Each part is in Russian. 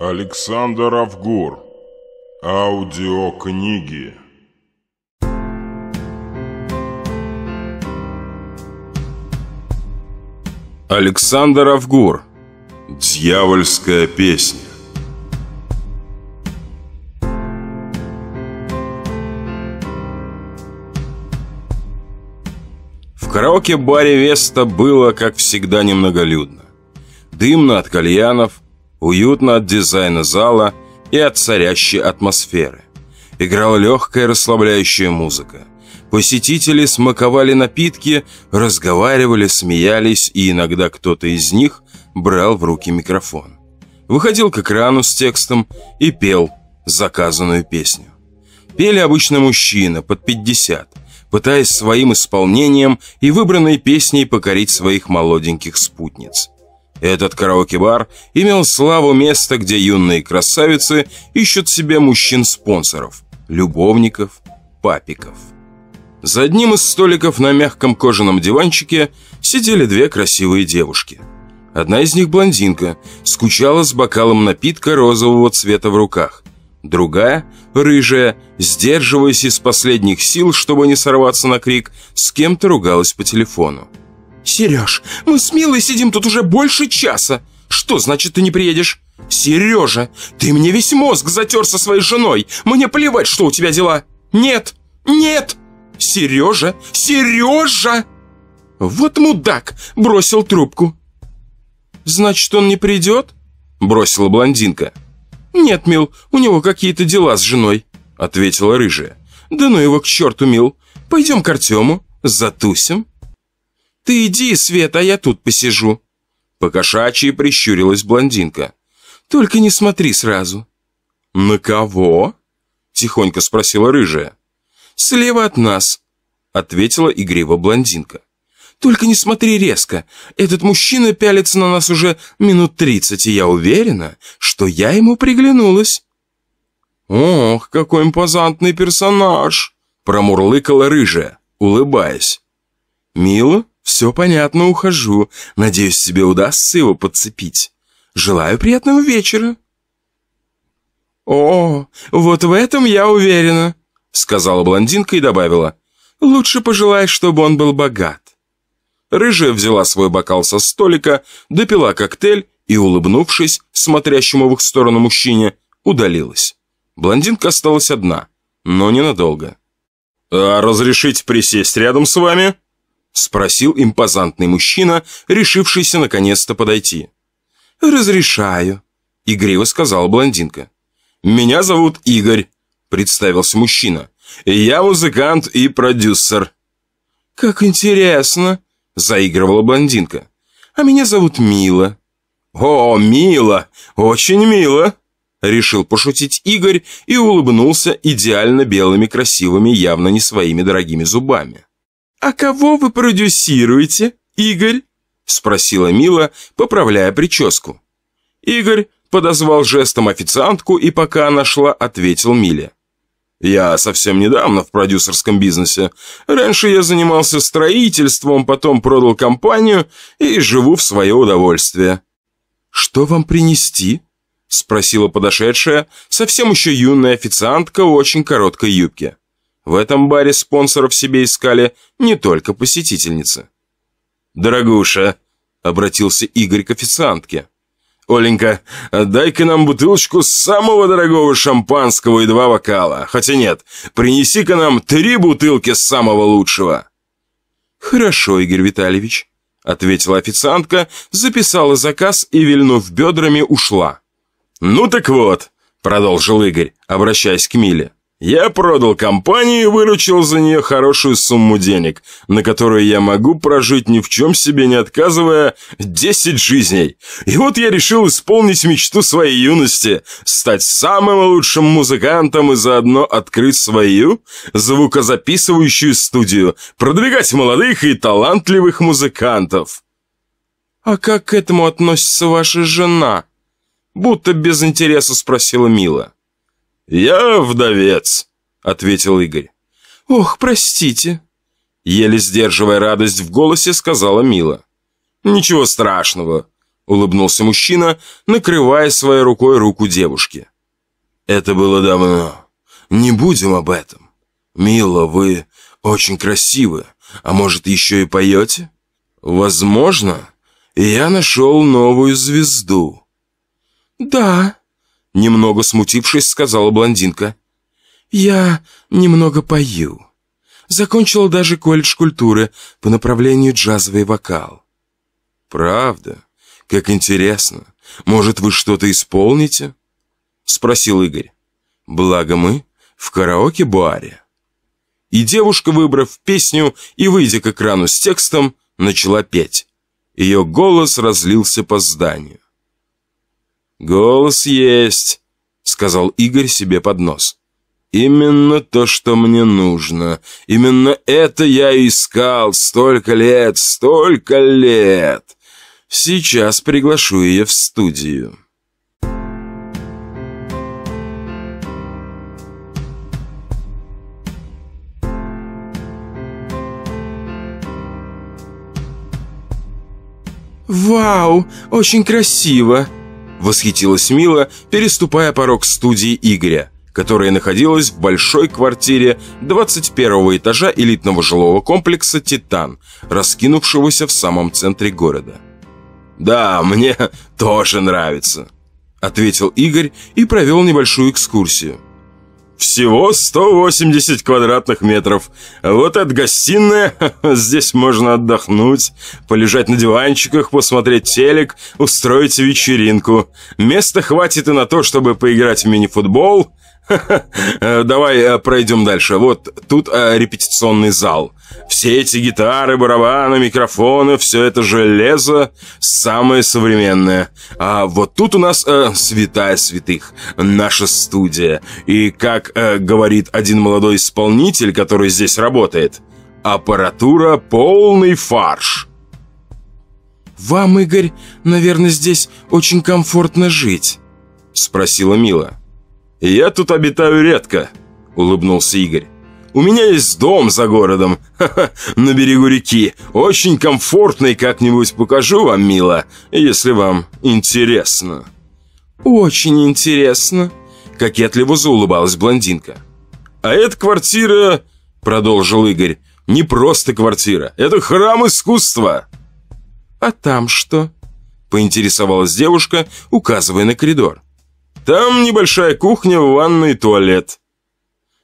Александр Авгур. Аудиокниги. Александр Авгур. Дьявольская песня. Караоке-баре Веста было, как всегда, немноголюдно. Дымно от кальянов, уютно от дизайна зала и от царящей атмосферы. Играла легкая расслабляющая музыка. Посетители смаковали напитки, разговаривали, смеялись, и иногда кто-то из них брал в руки микрофон. Выходил к экрану с текстом и пел заказанную песню. Пели обычно мужчина, под 50, пытаясь своим исполнением и выбранной песней покорить своих молоденьких спутниц. Этот караоке-бар имел славу места, где юные красавицы ищут себе мужчин-спонсоров, любовников, папиков. За одним из столиков на мягком кожаном диванчике сидели две красивые девушки. Одна из них блондинка, скучала с бокалом напитка розового цвета в руках. Другая, рыжая, сдерживаясь из последних сил, чтобы не сорваться на крик, с кем-то ругалась по телефону. «Сереж, мы с Милой сидим тут уже больше часа. Что значит ты не приедешь?» «Сережа, ты мне весь мозг затер со своей женой. Мне плевать, что у тебя дела. Нет, нет! Сережа, Сережа!» «Вот мудак!» — бросил трубку. «Значит, он не придет?» — бросила блондинка. «Нет, Мил, у него какие-то дела с женой», — ответила рыжая. «Да ну его к черту, Мил. Пойдем к Артему, затусим». «Ты иди, Свет, а я тут посижу». Покошачьи прищурилась блондинка. «Только не смотри сразу». «На кого?» Тихонько спросила рыжая. «Слева от нас», ответила игриво блондинка. «Только не смотри резко. Этот мужчина пялится на нас уже минут тридцать, и я уверена, что я ему приглянулась». «Ох, какой импозантный персонаж!» промурлыкала рыжая, улыбаясь. «Мило?» «Все понятно, ухожу. Надеюсь, тебе удастся его подцепить. Желаю приятного вечера». «О, вот в этом я уверена», — сказала блондинка и добавила. «Лучше пожелай, чтобы он был богат». Рыжая взяла свой бокал со столика, допила коктейль и, улыбнувшись смотрящему в их сторону мужчине, удалилась. Блондинка осталась одна, но ненадолго. «А разрешить присесть рядом с вами?» Спросил импозантный мужчина, решившийся наконец-то подойти. «Разрешаю», — игриво сказала блондинка. «Меня зовут Игорь», — представился мужчина. «Я музыкант и продюсер». «Как интересно», — заигрывала блондинка. «А меня зовут Мила». «О, Мила! Очень мило!» Решил пошутить Игорь и улыбнулся идеально белыми, красивыми, явно не своими дорогими зубами. «А кого вы продюсируете, Игорь?» Спросила Мила, поправляя прическу. Игорь подозвал жестом официантку и пока она шла, ответил Миле. «Я совсем недавно в продюсерском бизнесе. Раньше я занимался строительством, потом продал компанию и живу в свое удовольствие». «Что вам принести?» Спросила подошедшая, совсем еще юная официантка в очень короткой юбке. В этом баре спонсоров себе искали не только посетительницы. «Дорогуша», — обратился Игорь к официантке, «Оленька, дай-ка нам бутылочку самого дорогого шампанского и два бокала. Хотя нет, принеси-ка нам три бутылки самого лучшего». «Хорошо, Игорь Витальевич», — ответила официантка, записала заказ и, вильнув бедрами, ушла. «Ну так вот», — продолжил Игорь, обращаясь к Миле. Я продал компанию и выручил за нее хорошую сумму денег, на которую я могу прожить ни в чем себе не отказывая 10 жизней. И вот я решил исполнить мечту своей юности, стать самым лучшим музыкантом и заодно открыть свою звукозаписывающую студию, продвигать молодых и талантливых музыкантов. «А как к этому относится ваша жена?» Будто без интереса спросила Мила. «Я вдовец», — ответил Игорь. «Ох, простите». Еле сдерживая радость в голосе, сказала Мила. «Ничего страшного», — улыбнулся мужчина, накрывая своей рукой руку девушки. «Это было давно. Не будем об этом. Мила, вы очень красивы. А может, еще и поете? Возможно, я нашел новую звезду». «Да», — немного смутившись, сказала блондинка. «Я немного пою. Закончила даже колледж культуры по направлению джазовый вокал». «Правда? Как интересно. Может, вы что-то исполните?» Спросил Игорь. «Благо мы в караоке-баре». И девушка, выбрав песню и выйдя к экрану с текстом, начала петь. Ее голос разлился по зданию. «Голос есть», — сказал Игорь себе под нос. «Именно то, что мне нужно. Именно это я искал столько лет, столько лет. Сейчас приглашу ее в студию». «Вау, очень красиво!» Восхитилась Мила, переступая порог студии Игоря, которая находилась в большой квартире 21 этажа элитного жилого комплекса «Титан», раскинувшегося в самом центре города. «Да, мне тоже нравится», — ответил Игорь и провел небольшую экскурсию. Всего 180 квадратных метров. Вот это гостиная. Здесь можно отдохнуть, полежать на диванчиках, посмотреть телек, устроить вечеринку. Места хватит и на то, чтобы поиграть в мини-футбол, давай э, пройдем дальше. Вот тут э, репетиционный зал. Все эти гитары, барабаны, микрофоны, все это железо самое современное. А вот тут у нас э, святая святых, наша студия. И как э, говорит один молодой исполнитель, который здесь работает, аппаратура полный фарш. «Вам, Игорь, наверное, здесь очень комфортно жить?» Спросила Мила. «Я тут обитаю редко», — улыбнулся Игорь. «У меня есть дом за городом, на берегу реки. Очень комфортный, как-нибудь покажу вам, мило, если вам интересно». «Очень интересно», — кокетливо заулыбалась блондинка. «А эта квартира», — продолжил Игорь, — «не просто квартира, это храм искусства». «А там что?» — поинтересовалась девушка, указывая на коридор. Там небольшая кухня, ванна и туалет».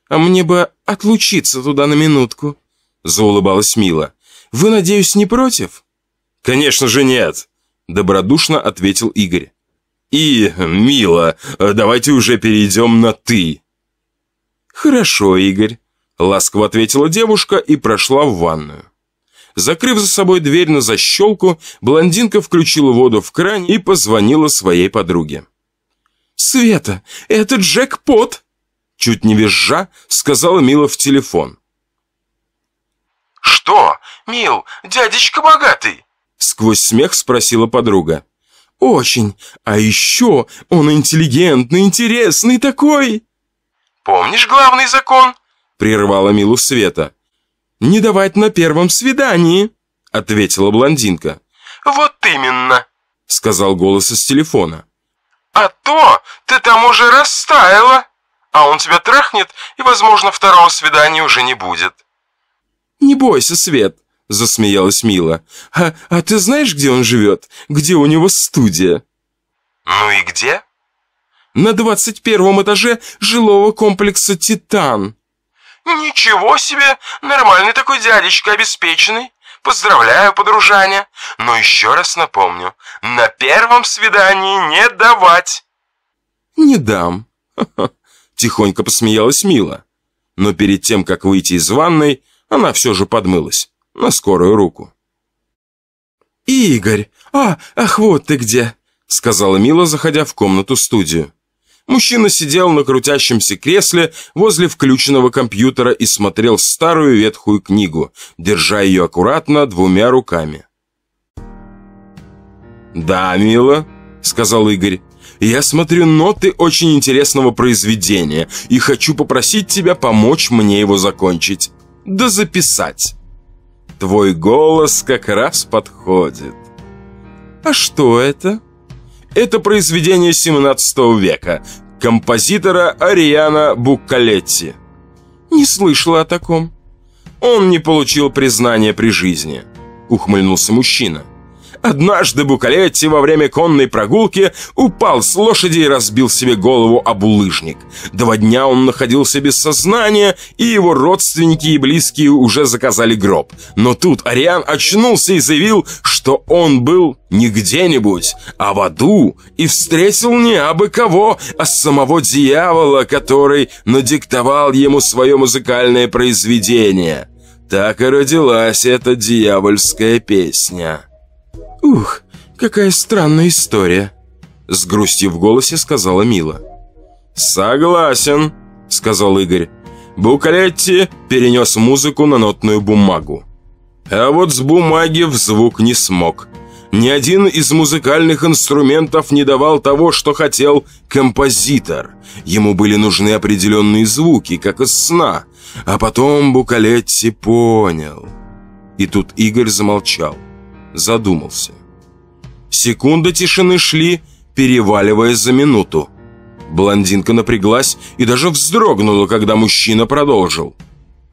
«А мне бы отлучиться туда на минутку», — заулыбалась Мила. «Вы, надеюсь, не против?» «Конечно же нет», — добродушно ответил Игорь. «И, Мила, давайте уже перейдем на «ты». «Хорошо, Игорь», — ласково ответила девушка и прошла в ванную. Закрыв за собой дверь на защелку, блондинка включила воду в кран и позвонила своей подруге. «Света, это джекпот!» Чуть не визжа, сказала Мила в телефон. «Что? Мил, дядечка богатый?» Сквозь смех спросила подруга. «Очень. А еще он интеллигентный, интересный такой!» «Помнишь главный закон?» Прервала Милу Света. «Не давать на первом свидании», ответила блондинка. «Вот именно», сказал голос из телефона. А то ты там уже растаяла. А он тебя трахнет, и, возможно, второго свидания уже не будет. Не бойся, Свет, засмеялась Мила. А, а ты знаешь, где он живет? Где у него студия? Ну и где? На двадцать первом этаже жилого комплекса «Титан». Ничего себе! Нормальный такой дядечка, обеспеченный. Поздравляю, подружаня. Но еще раз напомню, на первом свидании не давать. Не дам. Тихонько посмеялась Мила. Но перед тем, как выйти из ванной, она все же подмылась. На скорую руку. «Игорь! А, ах, вот ты где!» Сказала Мила, заходя в комнату-студию. Мужчина сидел на крутящемся кресле возле включенного компьютера и смотрел старую ветхую книгу, держа ее аккуратно двумя руками. «Да, мила», — сказал Игорь, — «я смотрю ноты очень интересного произведения и хочу попросить тебя помочь мне его закончить. Да записать». твой голос как раз подходит. А что это? Это произведение 17 века композитора Ариана Буккалетти. Не слышала о таком. Он не получил признания при жизни, ухмыльнулся мужчина. Однажды Букалетти во время конной прогулки упал с лошади и разбил себе голову об улыжник. Два дня он находился без сознания, и его родственники и близкие уже заказали гроб. Но тут Ариан очнулся и заявил, что он был не где-нибудь, а в аду, и встретил не абы кого, а самого дьявола, который надиктовал ему свое музыкальное произведение. Так и родилась эта дьявольская песня. «Ух, какая странная история!» С грустью в голосе сказала Мила. «Согласен», — сказал Игорь. Букалетти перенес музыку на нотную бумагу. А вот с бумаги в звук не смог. Ни один из музыкальных инструментов не давал того, что хотел композитор. Ему были нужны определенные звуки, как из сна. А потом Букалетти понял. И тут Игорь замолчал задумался. Секунды тишины шли, переваливаясь за минуту. Блондинка напряглась и даже вздрогнула, когда мужчина продолжил.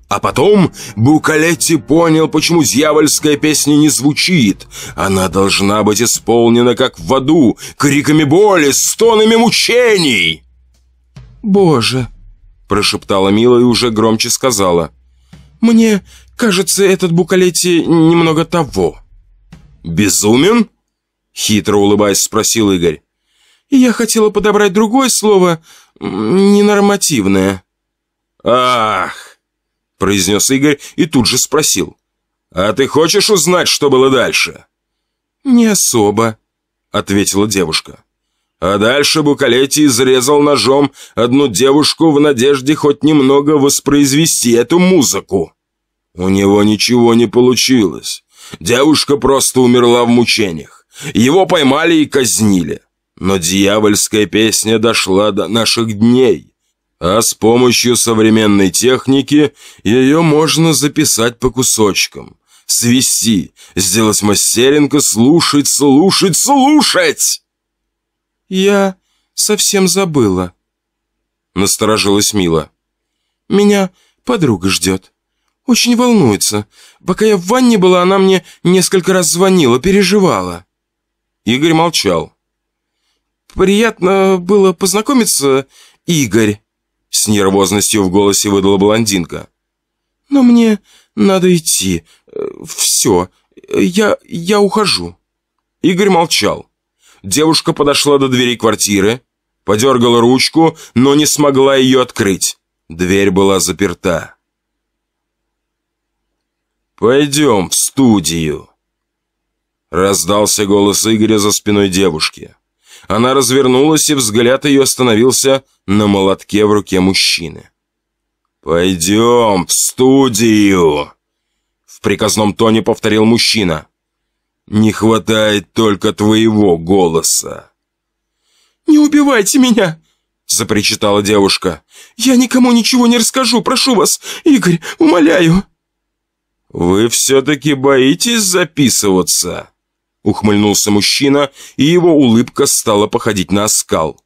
А потом Букалетти понял, почему дьявольская песня не звучит. Она должна быть исполнена, как в аду, криками боли, стонами мучений. «Боже!» – прошептала Мила и уже громче сказала. «Мне кажется, этот Букалетти немного того». «Безумен?» — хитро улыбаясь спросил Игорь. «Я хотела подобрать другое слово, ненормативное». «Ах!» — произнес Игорь и тут же спросил. «А ты хочешь узнать, что было дальше?» «Не особо», — ответила девушка. А дальше Букалетти изрезал ножом одну девушку в надежде хоть немного воспроизвести эту музыку. У него ничего не получилось. Девушка просто умерла в мучениях. Его поймали и казнили. Но дьявольская песня дошла до наших дней. А с помощью современной техники ее можно записать по кусочкам. Свести, сделать мастеринг слушать, слушать, слушать! Я совсем забыла. Насторожилась Мила. Меня подруга ждет. Очень волнуется. Пока я в ванне была, она мне несколько раз звонила, переживала». Игорь молчал. «Приятно было познакомиться, Игорь», — с нервозностью в голосе выдала блондинка. «Но мне надо идти. Все, я, я ухожу». Игорь молчал. Девушка подошла до двери квартиры, подергала ручку, но не смогла ее открыть. Дверь была заперта. «Пойдем в студию!» Раздался голос Игоря за спиной девушки. Она развернулась, и взгляд ее остановился на молотке в руке мужчины. «Пойдем в студию!» В приказном тоне повторил мужчина. «Не хватает только твоего голоса!» «Не убивайте меня!» запричитала девушка. «Я никому ничего не расскажу, прошу вас, Игорь, умоляю!» «Вы все-таки боитесь записываться?» Ухмыльнулся мужчина, и его улыбка стала походить на оскал.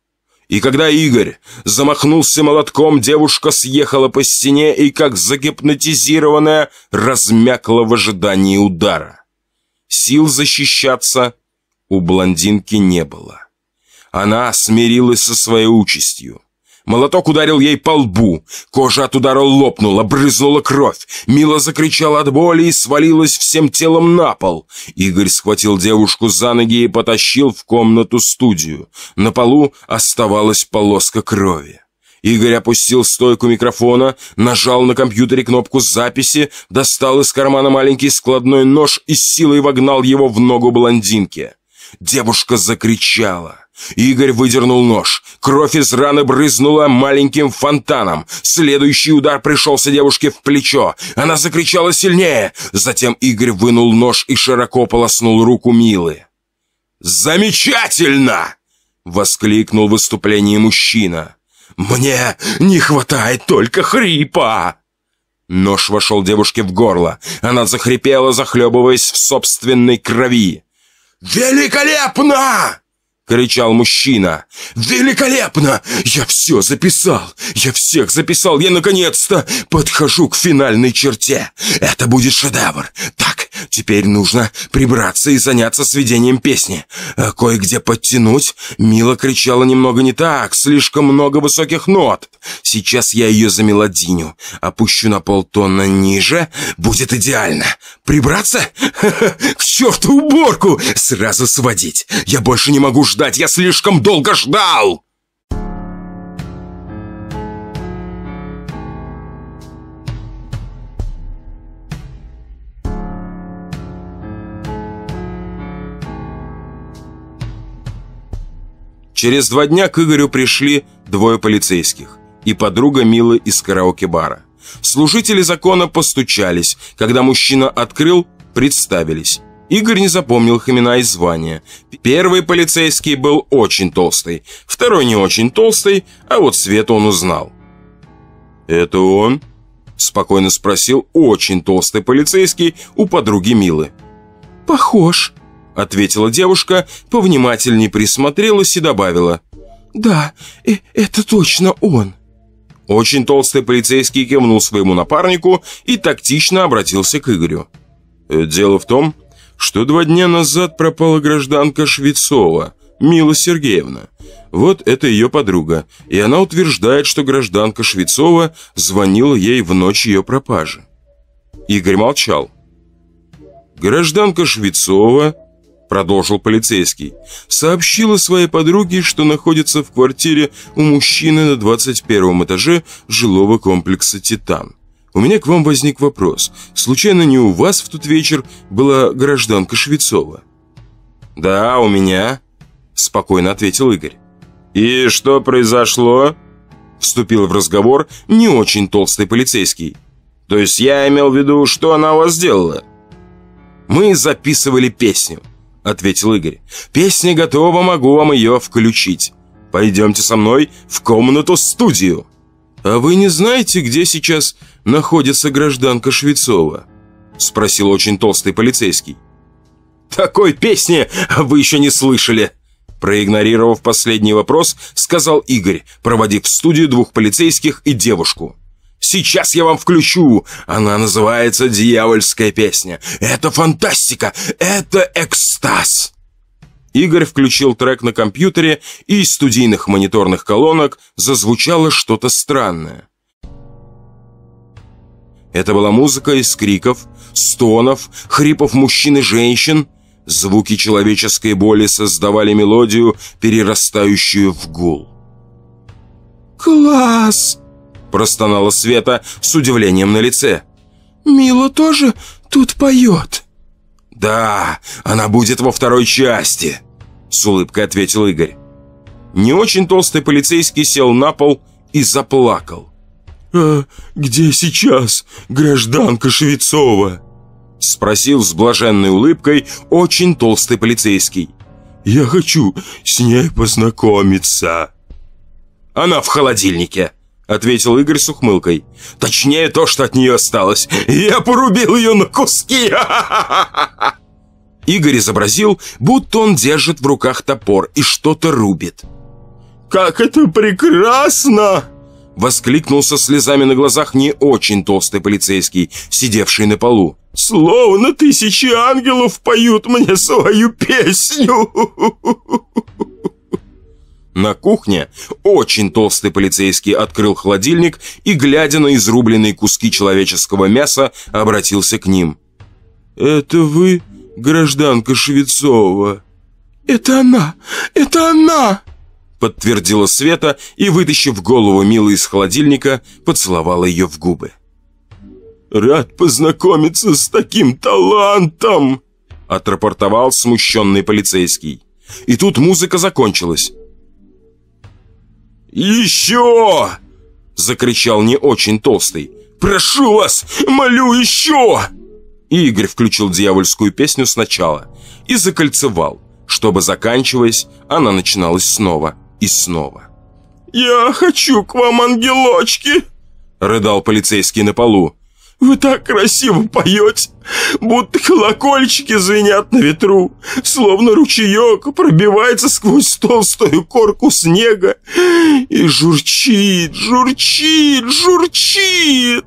И когда Игорь замахнулся молотком, девушка съехала по стене и, как загипнотизированная, размякла в ожидании удара. Сил защищаться у блондинки не было. Она смирилась со своей участью. Молоток ударил ей по лбу. Кожа от удара лопнула, брызнула кровь. Мила закричала от боли и свалилась всем телом на пол. Игорь схватил девушку за ноги и потащил в комнату-студию. На полу оставалась полоска крови. Игорь опустил стойку микрофона, нажал на компьютере кнопку записи, достал из кармана маленький складной нож и силой вогнал его в ногу блондинки. Девушка закричала. Игорь выдернул нож. Кровь из раны брызнула маленьким фонтаном. Следующий удар пришелся девушке в плечо. Она закричала сильнее. Затем Игорь вынул нож и широко полоснул руку Милы. «Замечательно!» — воскликнул в выступлении мужчина. «Мне не хватает только хрипа!» Нож вошел девушке в горло. Она захрипела, захлебываясь в собственной крови. «Великолепно!» — кричал мужчина. «Великолепно! Я все записал! Я всех записал! Я наконец-то подхожу к финальной черте! Это будет шедевр! Так, теперь нужно прибраться и заняться сведением песни. А кое-где подтянуть. Мила кричала немного не так, слишком много высоких нот. Сейчас я ее за мелодиню опущу на полтонна ниже. Будет идеально. Прибраться? К черту уборку! Сразу сводить. Я больше не могу ждать, я слишком долго ждал! Через два дня к Игорю пришли двое полицейских и подруга Милы из караоке-бара. Служители закона постучались. Когда мужчина открыл, представились. Игорь не запомнил их имена и звания. Первый полицейский был очень толстый, второй не очень толстый, а вот Свету он узнал. «Это он?» – спокойно спросил очень толстый полицейский у подруги Милы. «Похож», — ответила девушка, повнимательней присмотрелась и добавила. «Да, э это точно он». Очень толстый полицейский кивнул своему напарнику и тактично обратился к Игорю. «Э, «Дело в том, что два дня назад пропала гражданка Швецова, Мила Сергеевна. Вот это ее подруга, и она утверждает, что гражданка Швецова звонила ей в ночь ее пропажи». Игорь молчал. Гражданка Швецова продолжил полицейский, сообщила своей подруге, что находится в квартире у мужчины на 21 этаже жилого комплекса «Титан». У меня к вам возник вопрос. Случайно не у вас в тот вечер была гражданка Швецова? Да, у меня, спокойно ответил Игорь. И что произошло? Вступил в разговор не очень толстый полицейский. То есть я имел в виду, что она у вас сделала? Мы записывали песню. — ответил Игорь. «Песня готова, могу вам ее включить. Пойдемте со мной в комнату-студию». «А вы не знаете, где сейчас находится гражданка Швецова?» — спросил очень толстый полицейский. «Такой песни вы еще не слышали!» Проигнорировав последний вопрос, сказал Игорь, проводив в студию двух полицейских и девушку. Сейчас я вам включу. Она называется «Дьявольская песня». Это фантастика! Это экстаз!» Игорь включил трек на компьютере, и из студийных мониторных колонок зазвучало что-то странное. Это была музыка из криков, стонов, хрипов мужчин и женщин. Звуки человеческой боли создавали мелодию, перерастающую в гул. «Класс!» Простонала Света с удивлением на лице. «Мила тоже тут поет?» «Да, она будет во второй части», — с улыбкой ответил Игорь. Не очень толстый полицейский сел на пол и заплакал. «А где сейчас гражданка Швецова?» Спросил с блаженной улыбкой очень толстый полицейский. «Я хочу с ней познакомиться». «Она в холодильнике», ответил Игорь с ухмылкой. Точнее, то, что от нее осталось. Я порубил ее на куски. Игорь изобразил, будто он держит в руках топор и что-то рубит. «Как это прекрасно!» Воскликнул со слезами на глазах не очень толстый полицейский, сидевший на полу. «Словно тысячи ангелов поют мне свою песню!» На кухне очень толстый полицейский открыл холодильник и, глядя на изрубленные куски человеческого мяса, обратился к ним. «Это вы, гражданка Швецова?» «Это она! Это она!» Подтвердила Света и, вытащив голову Милы из холодильника, поцеловала ее в губы. «Рад познакомиться с таким талантом!» Отрапортовал смущенный полицейский. И тут музыка закончилась. «Еще!» – закричал не очень толстый. «Прошу вас, молю еще!» Игорь включил дьявольскую песню сначала и закольцевал, чтобы, заканчиваясь, она начиналась снова и снова. «Я хочу к вам, ангелочки!» – рыдал полицейский на полу. Вы так красиво поете, будто колокольчики звенят на ветру, словно ручеек пробивается сквозь толстую корку снега и журчит, журчит, журчит.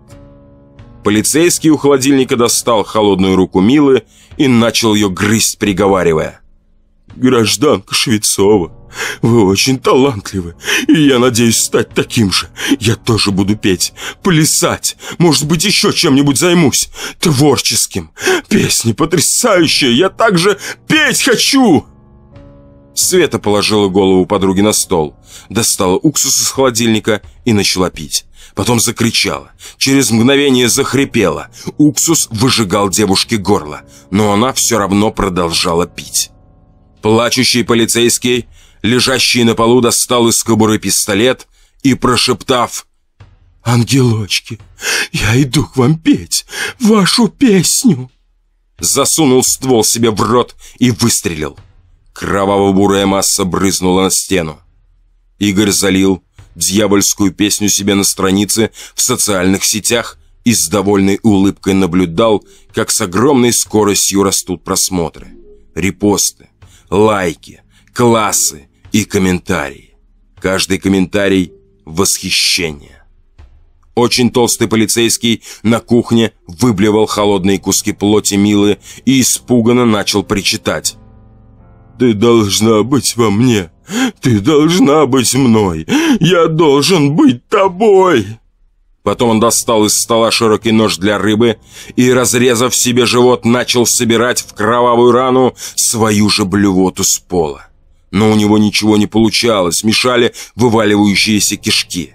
Полицейский у холодильника достал холодную руку Милы и начал ее грызть, приговаривая. «Гражданка Швецова, вы очень талантливы, и я надеюсь стать таким же. Я тоже буду петь, плясать, может быть, еще чем-нибудь займусь, творческим. Песни потрясающие, я также петь хочу!» Света положила голову подруги на стол, достала уксус из холодильника и начала пить. Потом закричала. Через мгновение захрипела. Уксус выжигал девушке горло, но она все равно продолжала пить. Плачущий полицейский, лежащий на полу, достал из кобуры пистолет и, прошептав «Ангелочки, я иду к вам петь вашу песню!» Засунул ствол себе в рот и выстрелил. Кроваво-бурая масса брызнула на стену. Игорь залил дьявольскую песню себе на странице в социальных сетях и с довольной улыбкой наблюдал, как с огромной скоростью растут просмотры, репосты, лайки, классы и комментарии. Каждый комментарий – восхищение. Очень толстый полицейский на кухне выблевал холодные куски плоти Милы и испуганно начал причитать. «Ты должна быть во мне! Ты должна быть мной! Я должен быть тобой!» Потом он достал из стола широкий нож для рыбы и, разрезав себе живот, начал собирать в кровавую рану свою же блювоту с пола. Но у него ничего не получалось, мешали вываливающиеся кишки.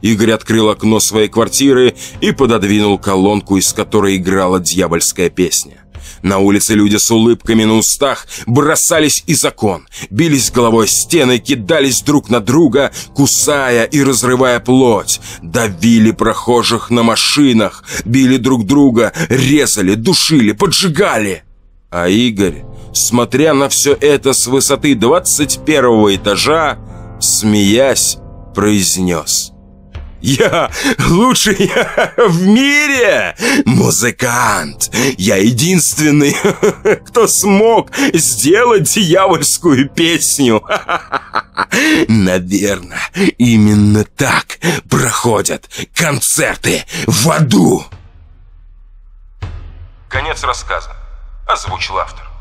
Игорь открыл окно своей квартиры и пододвинул колонку, из которой играла дьявольская песня. На улице люди с улыбками на устах бросались из окон, бились головой стены, кидались друг на друга, кусая и разрывая плоть, давили прохожих на машинах, били друг друга, резали, душили, поджигали. А Игорь, смотря на все это с высоты 21 этажа, смеясь, произнес – я лучший в мире музыкант. Я единственный, кто смог сделать дьявольскую песню. Наверное, именно так проходят концерты в аду. Конец рассказа. Озвучил автор.